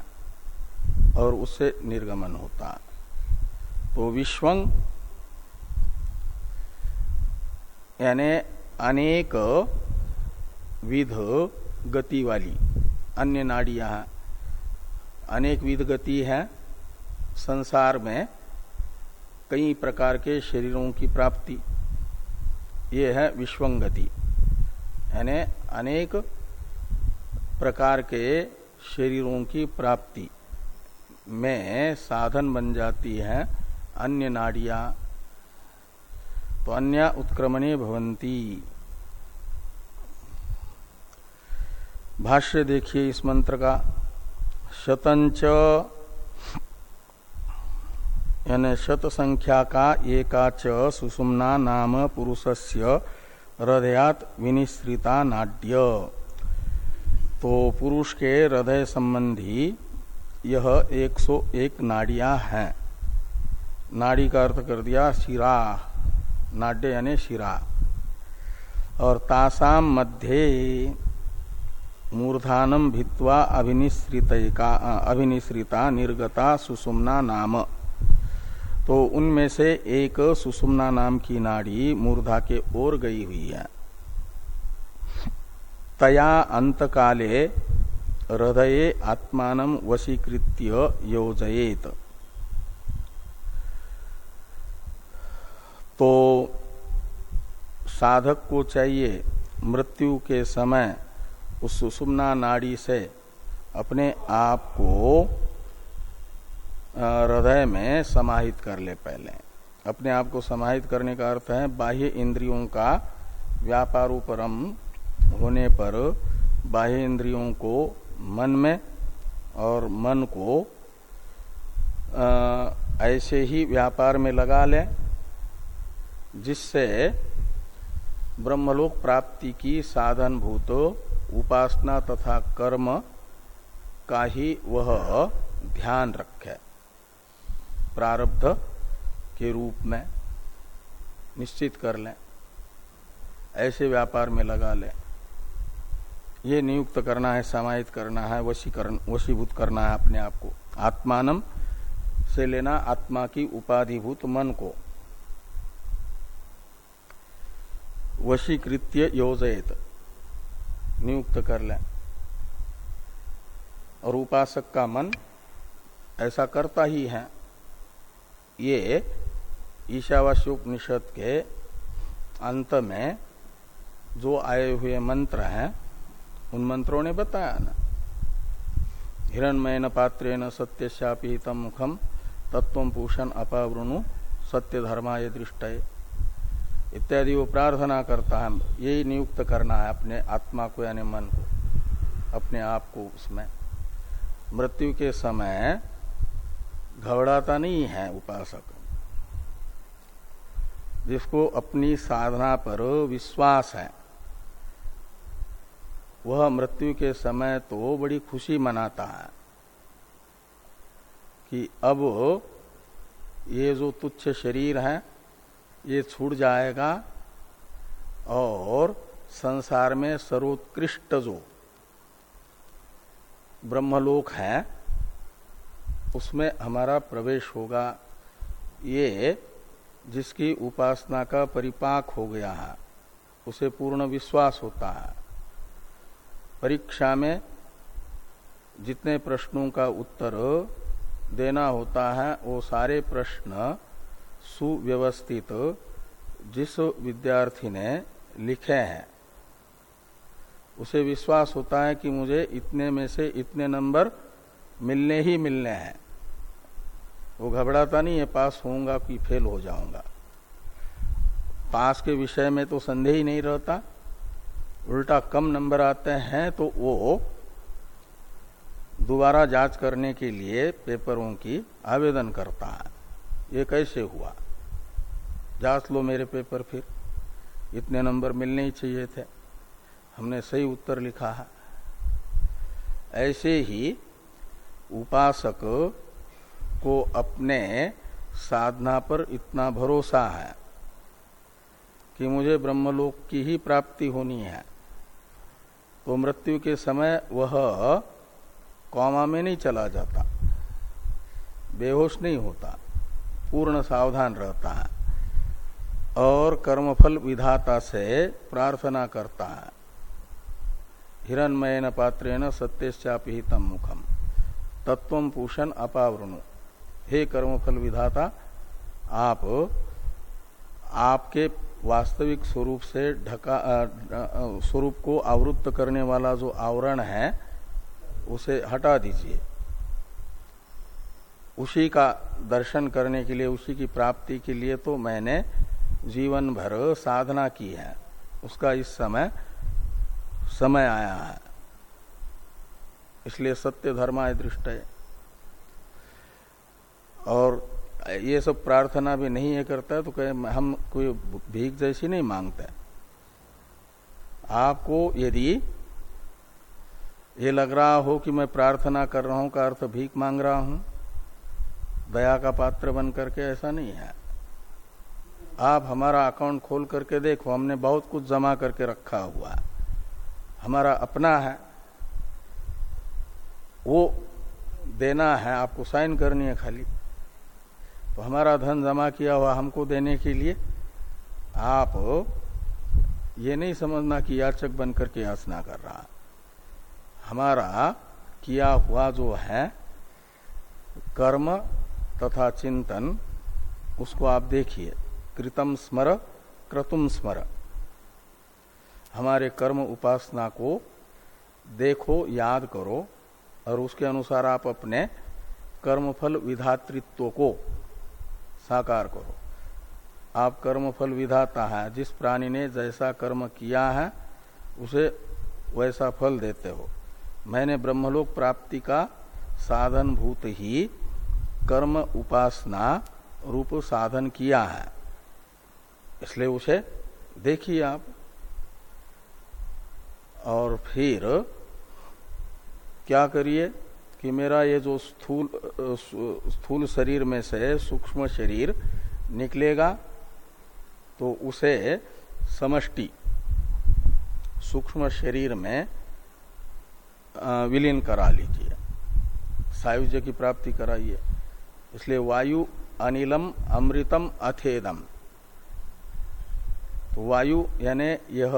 और उससे निर्गमन होता है। तो विश्वंग यानी अनेक विध गति वाली अन्य नाड़ियाँ अनेक विध गति है। संसार में कई प्रकार के शरीरों की प्राप्ति। ये है विश्वंगति यानी अनेक प्रकार के शरीरों की प्राप्ति में साधन बन जाती है। अन्य नाड़ियाँ तो अन्य उत्क्रमणे भवंती भाष्य देखिए इस मंत्र का। शतंच, यानी शत संख्या का एकाच सुषुम्ना नाम पुरुषस्य हृदयात विनिश्रिता नाड्य। तो पुरुष के हृदय संबंधी यह 101 नाड़ियाँ हैं। नाड़ी का अर्थ कर दिया, शिरा। नाड्य यानी शिरा। और तासाम मध्य मूर्धानम भित्वा अभिनिश्रिता अभिनिश्रिता निर्गता सुषुम्ना नाम। तो उनमें से एक सुषुम्ना नाम की नाड़ी मूर्धा के ओर गई हुई है। तया अंतकाले हृदय आत्मान वशीकृत्य योजयेत। तो साधक को चाहिए मृत्यु के समय उस सुषुम्ना नाड़ी से अपने आप को हृदय में समाहित कर ले पहले। अपने आप को समाहित करने का अर्थ है बाह्य इंद्रियों का व्यापारोपरम होने पर बाह्य इंद्रियों को मन में और मन को आ, ऐसे ही व्यापार में लगा ले। जिससे ब्रह्मलोक प्राप्ति की साधन भूत, उपासना तथा कर्म का ही वह ध्यान रखे। प्रारब्ध के रूप में निश्चित कर लें, ऐसे व्यापार में लगा लें। ये नियुक्त करना है, समाहित करना है, वशीकरण, वशीभूत करना है अपने आप को। आत्मानम से लेना आत्मा की उपाधिभूत मन को। वशीकृत्य योजयत नियुक्त कर लें और उपासक का मन ऐसा करता ही है. ये ईशावास्योपनिषद के अंत में जो आए हुए मंत्र हैं, उन मंत्रों ने बताया ना। हिरणमयन पात्रेन सत्यशापितम मुखम तत्व पूषण अपावृणु सत्य धर्माय दृष्टय। इत्यादि वो प्रार्थना करता है, यही नियुक्त करना है अपने आत्मा को यानी मन को, अपने आप को उसमें। मृत्यु के समय घबराता नहीं है उपासक। जिसको अपनी साधना पर विश्वास है, वह मृत्यु के समय तो बड़ी खुशी मनाता है कि अब ये जो तुच्छ शरीर है ये छूट जाएगा और संसार में सर्वोत्कृष्ट जो ब्रह्मलोक है, उसमें हमारा प्रवेश होगा। ये जिसकी उपासना का परिपाक हो गया है, उसे पूर्ण विश्वास होता है। परीक्षा में जितने प्रश्नों का उत्तर देना होता है, वो सारे प्रश्न सुव्यवस्थित जिस विद्यार्थी ने लिखे हैं, उसे विश्वास होता है कि मुझे इतने में से इतने नंबर मिलने ही मिलने हैं। वो घबराता नहीं है, पास होऊँगा कि फेल हो जाऊँगा। पास के विषय में तो संदेह ही नहीं रहता। उल्टा कम नंबर आते हैं तो वो दोबारा जाँच करने के लिए पेपरों की आवेदन करता है। ये कैसे हुआ? जाँच लो मेरे पेपर फिर। इतने नंबर मिलने ही चाहिए थे। हमने सही उत्तर लिखा है। ऐसे ही उपासक को अपने साधना पर इतना भरोसा है कि मुझे ब्रह्मलोक की ही प्राप्ति होनी है। तो मृत्यु के समय वह कौमा में नहीं चला जाता। बेहोश नहीं होता। पूर्ण सावधान रहता है और कर्मफल विधाता से प्रार्थना करता है। हिरणमयन पात्रेण सत्यश्चापिहितम मुखम। तत्व पूषण अपावृणु। हे कर्मफल विधाता, आप, आपके वास्तविक स्वरूप से ढका स्वरूप को आवृत्त करने वाला जो आवरण है, उसे हटा दीजिए। उसी का दर्शन करने के लिए, उसी की प्राप्ति के लिए तो मैंने जीवन भर साधना की है। उसका इस समय समय आया है। इसलिए सत्य धर्माय दृष्ट और ये सब प्रार्थना भी नहीं है करता है तो कहे हम कोई भीख जैसी नहीं मांगते। आपको यदि ये लग रहा हो कि मैं प्रार्थना कर रहा हूँ, का अर्थ भीख मांग रहा हूँ दया का पात्र बन करके ऐसा नहीं है। आप हमारा अकाउंट खोल करके देखो, हमने बहुत कुछ जमा करके रखा हुआ हमारा अपना है। वो देना है, आपको साइन करनी है खाली। तो हमारा धन जमा किया हुआ हमको देने के लिए आप ये नहीं समझना कि याचक बन करके याचना कर रहा हमारा किया हुआ जो है, कर्म तथा चिंतन, उसको आप देखिए। कृतम स्मर, क्रतुम स्मर। हमारे कर्म उपासना को देखो, याद करो, और उसके अनुसार आप अपने कर्मफल विधातृत्व को साकार करो। आप कर्मफल विधाता है, जिस प्राणी ने जैसा कर्म किया है, उसे वैसा फल देते हो। मैंने ब्रह्मलोक प्राप्ति का साधन भूत ही कर्म उपासना रूप साधन किया है। इसलिए उसे देखिए आप। और फिर क्या करिए कि मेरा ये जो स्थूल स्थूल शरीर में से सूक्ष्म शरीर निकलेगा तो उसे समष्टि, सूक्ष्म शरीर में विलीन करा लीजिए। सायुज्य की प्राप्ति कराइए। इसलिए वायु अनिलम अमृतम अथेदम। तो वायु यानी यह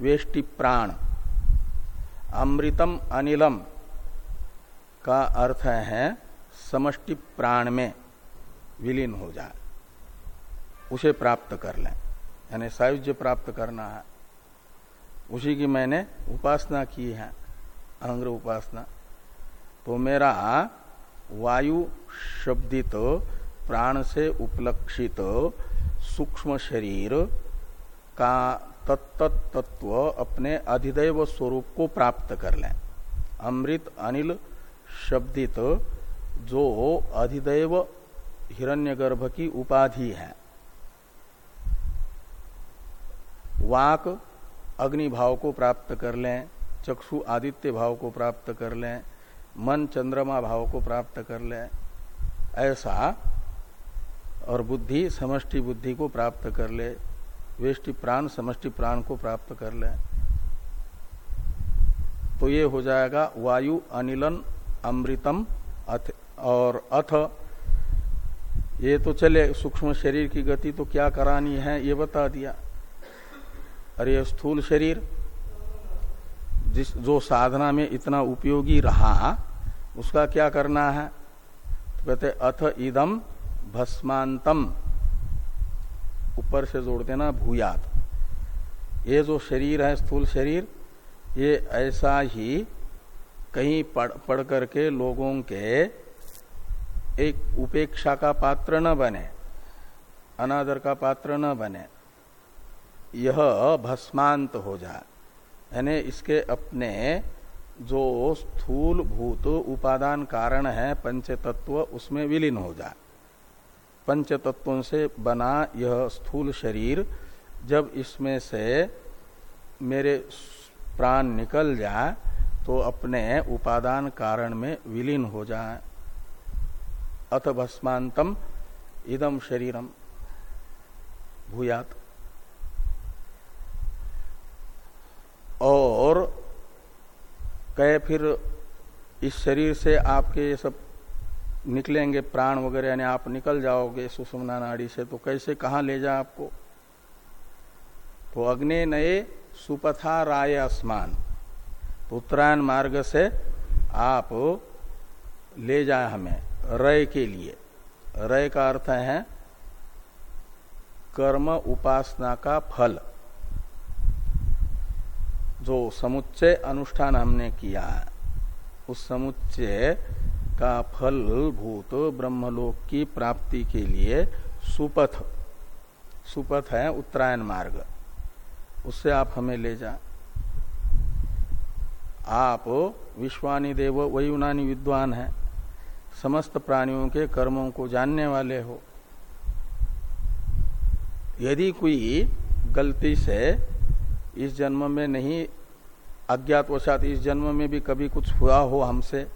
वेष्टि प्राण। अमृतम अनिलम का अर्थ है समष्टि प्राण में विलीन हो जाए उसे प्राप्त कर लें। यानी सायुज्य प्राप्त करना है। उसी की मैंने उपासना की है अंग्र उपासना। तो मेरा वायु शब्दित, प्राण से उपलक्षित, सूक्ष्म शरीर, का तत्त तत्व अपने अधिदैव स्वरूप को प्राप्त कर लें। अमृत अनिल शब्दित, जो अधिदैव हिरण्यगर्भ की उपाधि है। वाक, अग्नि भाव को प्राप्त कर लें, चक्षु आदित्य भाव को प्राप्त कर लें मन चंद्रमा भाव को प्राप्त कर ले, ऐसा, और बुद्धि समष्टि बुद्धि को प्राप्त कर ले, वेष्टि प्राण समष्टि प्राण को प्राप्त कर ले तो ये हो जाएगा वायु अनिलन अमृतम अथ, और अथ। ये तो चले, सूक्ष्म शरीर की गति तो क्या करानी है, ये बता दिया। अरे स्थूल शरीर जिस, जो साधना में इतना उपयोगी रहा, उसका क्या करना है? तो कहते अथ इदम भस्मांतम। ऊपर से जोड़ देना भूयात। ये जो शरीर है, स्थूल शरीर, ये ऐसा ही कहीं पढ़ पढ़ करके लोगों के एक उपेक्षा का पात्र न बने, अनादर का पात्र न बने, यह भस्मांत हो जाए। यानी इसके अपने जो स्थूल भूत उपादान कारण है पंच तत्व उसमें विलीन हो जाए। पंच तत्वों से बना यह स्थूल शरीर, जब इसमें से मेरे प्राण निकल जाए तो अपने उपादान कारण में विलीन हो जाए। अथ भस्मांतम इदम शरीरम भूयात। और कहे फिर इस शरीर से आपके ये सब निकलेंगे प्राण वगैरह, यानी आप निकल जाओगे सुषमना नाड़ी से तो कैसे, कहाँ ले जाए आपको? तो अग्नि नए सुपथा राय आसमान तो उत्तरायण मार्ग से आप ले जाए हमें, रय के लिए। रय का अर्थ है कर्म उपासना का फल। जो समुच्चय अनुष्ठान हमने किया उस समुच्चय का फल भूत ब्रह्मलोक की प्राप्ति के लिए सुपथ सुपथ है उत्तरायण मार्ग। उससे आप हमें ले जा। आप विश्वानी देव वयुनानी विद्वान है। समस्त प्राणियों के कर्मों को जानने वाले हो। यदि कोई गलती से इस जन्म में नहीं अज्ञातवशात इस जन्म में भी कभी कुछ हुआ हो हमसे?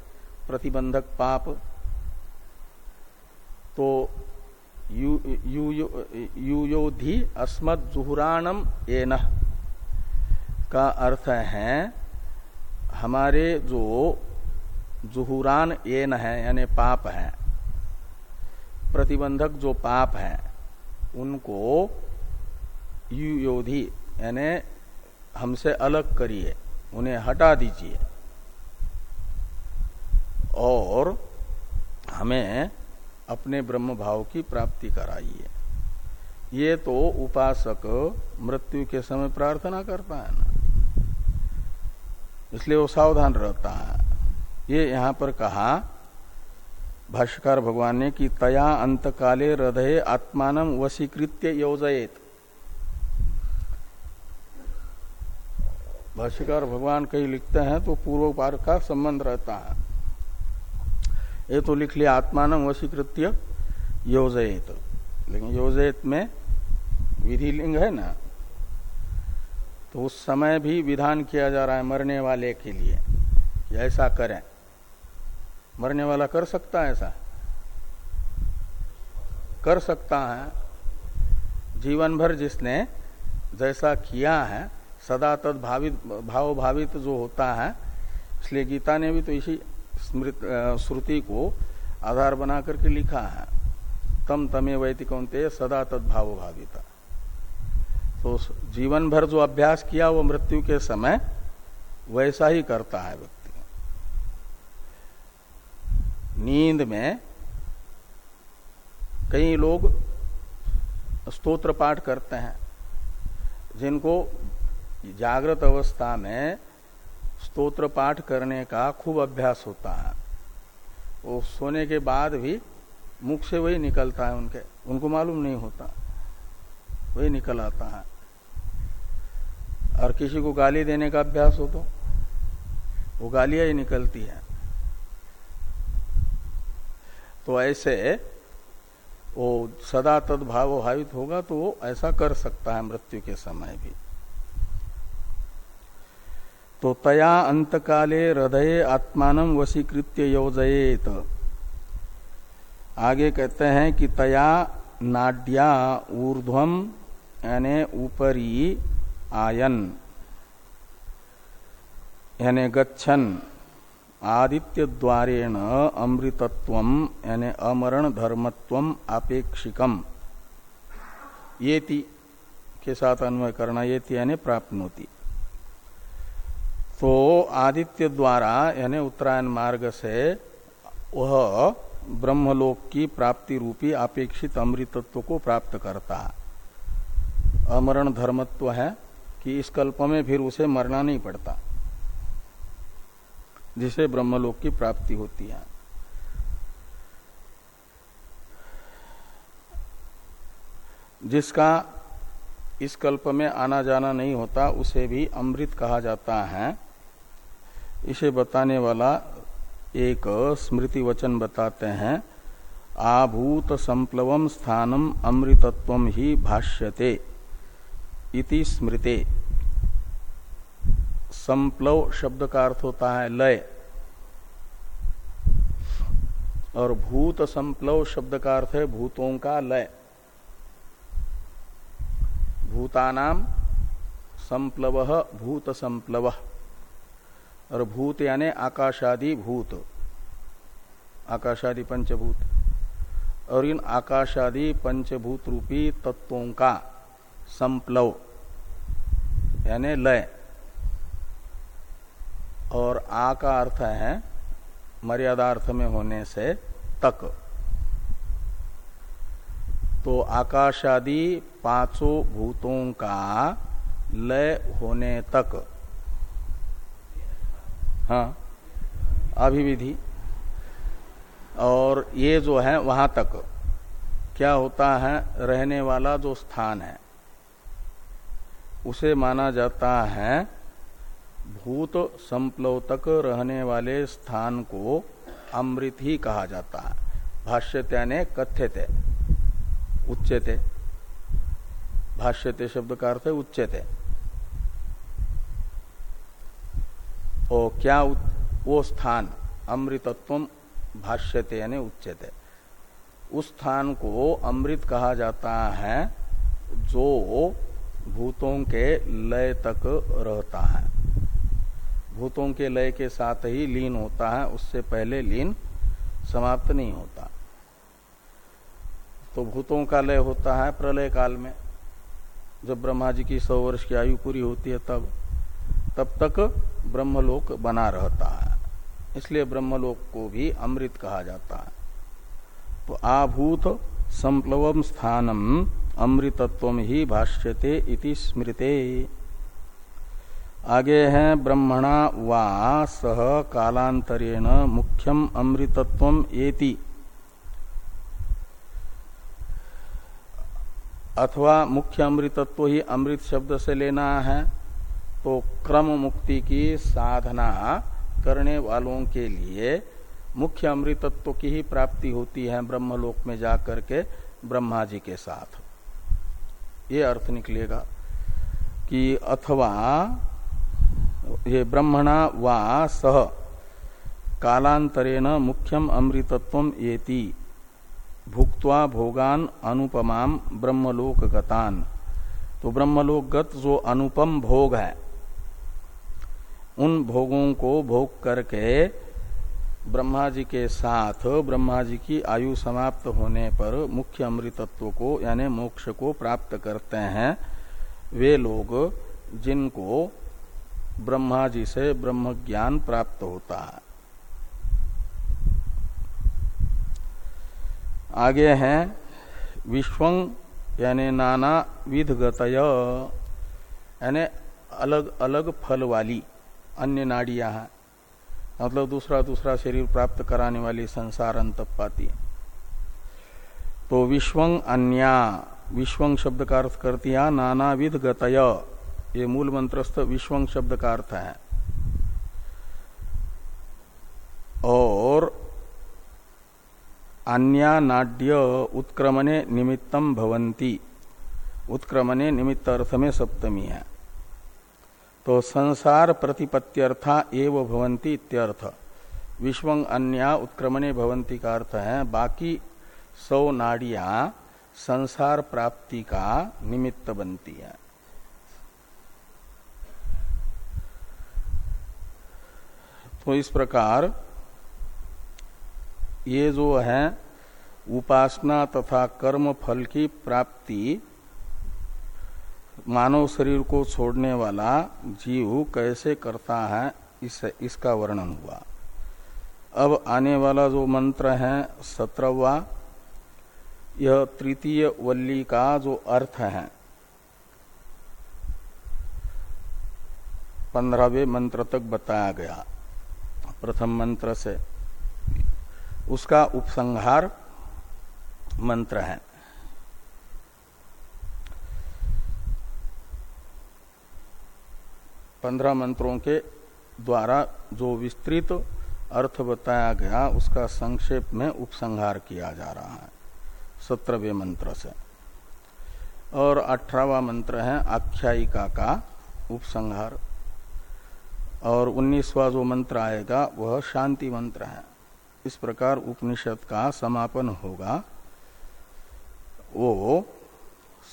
प्रतिबंधक पाप। तो यु, यु, यु, अस्मत् जुहुराणम एन का अर्थ है हमारे जो जुहुरान एन है यानी पाप है प्रतिबंधक जो पाप है उनको युयोधि यानी हमसे अलग करिए। उन्हें हटा दीजिए। और हमें अपने ब्रह्म भाव की प्राप्ति कराइए। ये तो उपासक मृत्यु के समय प्रार्थना करता है ना। इसलिए वो सावधान रहता है। ये यहाँ पर कहा, भाष्यकार भगवान ने कि तया अंत काले हृदय आत्मान वशीकृत्य योजयेत। भाष्यकार भगवान कहीं लिखते हैं तो पूर्व पार का संबंध रहता है। ये तो लिख लिया आत्मान वशीकृत्य योजयत। लेकिन योजयत में विधि लिंग है ना? तो उस समय भी विधान किया जा रहा है मरने वाले के लिए कि ऐसा करें। मरने वाला कर सकता है ऐसा? कर सकता है। जीवन भर जिसने जैसा किया है सदा तद भावित भाव भावित जो होता है, इसलिए गीता ने भी तो इसी स्मृत श्रुति को आधार बना करके लिखा है। तम तमे वैति कौनते, सदा तद भाव भाविता तो जीवन भर जो अभ्यास किया वो मृत्यु के समय वैसा ही करता है व्यक्ति। नींद में कई लोग स्तोत्र पाठ करते हैं, जिनको जागृत अवस्था में स्तोत्र पाठ करने का खूब अभ्यास होता है। वो सोने के बाद भी मुख से वही निकलता है उनके, उनको मालूम नहीं होता। वही निकल आता है। और किसी को गाली देने का अभ्यास हो तो वो गालियाँ ही निकलती है। तो ऐसे वो सदा तदभाव भावित होगा तो वो ऐसा कर सकता है मृत्यु के समय भी। तो तया अंतकाले हृदय आत्मान वशीकृत्य योजयेत। आगे कहते हैं कि तया नाड्या ऊर्ध्वम यानी ऊपरी आयन, यानी गच्छन आदित्य द्वारेण अमृतत्व, यानी अमरण धर्मत्व अपेक्षिकम ये के साथ अन्वय करना ये यानी प्राप्त होती तो आदित्य द्वारा, यानी उत्तरायण मार्ग से, वह ब्रह्मलोक की प्राप्ति रूपी अपेक्षित अमृतत्व को प्राप्त करता। है अमरण धर्मत्व है कि इस कल्प में फिर उसे मरना नहीं पड़ता, जिसे ब्रह्मलोक की प्राप्ति होती है। जिसका इस कल्प में आना जाना नहीं होता, उसे भी अमृत कहा जाता है। इसे बताने वाला एक स्मृति वचन बताते हैं, आभूत संप्लवम स्थानम अमृतत्व ही भाष्यते इति स्मृते। संप्लव शब्द का अर्थ होता है लय। और भूत संप्लव शब्द का अर्थ है भूतों का लय। भूतानाम संप्लव भूत संप्लव और भूत यानी आकाशादि भूत। आकाशादि पंचभूत। और इन आकाशादि पंचभूत रूपी तत्वों का संप्लव, यानी लय। और आ का अर्थ है मर्यादार्थ में होने से तक। तो आकाशादि पाँचों भूतों का लय होने तक। हाँ अभिविधि। और ये जो है, वहाँ तक। क्या होता है, रहने वाला जो स्थान है, उसे माना जाता है भूत संप्लव तक रहने वाले स्थान को अमृत ही कहा जाता है। भाष्यत्या ने कथ्यते। उच्चते भाष्यते शब्द का अर्थ है उच्चते और क्या उत, वो स्थान अमृतत्व भाष्यते यानी उच्चते उस स्थान को अमृत कहा जाता है जो भूतों के लय तक रहता है। भूतों के लय के साथ ही लीन होता है उससे पहले लीन समाप्त नहीं होता। तो भूतों का लय होता है प्रलय काल में। जब ब्रह्मा जी की सौ वर्ष की आयु पूरी होती है तब तब तक ब्रह्मलोक बना रहता है। इसलिए ब्रह्मलोक को भी अमृत कहा जाता है। तो आभूत संप्लवम स्थानम अमृतत्व ही भाष्यते इति स्मृते। आगे है ब्रह्मणा वा सह कालांतरेण मुख्यम अमृतत्व एति। अथवा मुख्य अमृतत्व ही अमृत शब्द से लेना है तो क्रम मुक्ति की साधना करने वालों के लिए मुख्य अमृतत्व की ही प्राप्ति होती है ब्रह्मलोक में जाकर के ब्रह्मा जी के साथ। ये अर्थ निकलेगा कि अथवा ये ब्रह्मणा वा सह कालांतरेण मुख्यम अमृतत्व येति भुक्त्वा भोगान अनुपमाम ब्रह्मलोक गतान तो ब्रह्मलोक गत जो अनुपम भोग है, उन भोगों को भोग करके ब्रह्मा जी के साथ, ब्रह्मा जी की आयु समाप्त होने पर मुख्य अमृतत्व को, यानी मोक्ष को प्राप्त करते हैं वे लोग जिनको ब्रह्मा जी से ब्रह्म ज्ञान प्राप्त होता है। आगे हैं, विश्वं यानी नाना विधगत यानी अलग अलग फल वाली, अन्य नाड़ियाँ हैं। मतलब दूसरा दूसरा शरीर प्राप्त कराने वाली संसार अंतपाती तो विश्वंग अन्या विश्वंग शब्द का अर्थ कर दिया नानाविध गतय ये मूल मंत्रस्थ विश्वंग शब्द का अर्थ है। और अन्या नाड्य उत्क्रमणे निमित्तम भवंती उत्क्रमणे निमित्त अर्थ में सप्तमी है। तो संसार प्रतिपत्त्यर्था एव भवंती इत्यर्थ। विश्व अन्य उत्क्रमणे भवंती का अर्थ है, बाकी सौ नाड़िया संसार प्राप्ति का निमित्त बनती है। तो इस प्रकार ये जो है, उपासना तथा कर्म फल की प्राप्ति मानव शरीर को छोड़ने वाला जीव कैसे करता है, इस, इसका वर्णन हुआ। अब आने वाला जो मंत्र है, सत्रहवा, यह तृतीय वल्ली का जो अर्थ है, पंद्रहवें मंत्र तक बताया गया। प्रथम मंत्र से उसका उपसंहार मंत्र है। पंद्रह मंत्रों के द्वारा जो विस्तृत अर्थ बताया गया, उसका संक्षेप में उपसंहार किया जा रहा है, सत्रहवें मंत्र से। और अठारहवा मंत्र है, आख्यायिका का उपसंहार। और उन्नीसवा जो मंत्र आएगा, वह शांति मंत्र है। इस प्रकार उपनिषद का समापन होगा। वो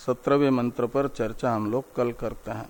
सत्रहवें मंत्र पर चर्चा हम लोग कल करते हैं।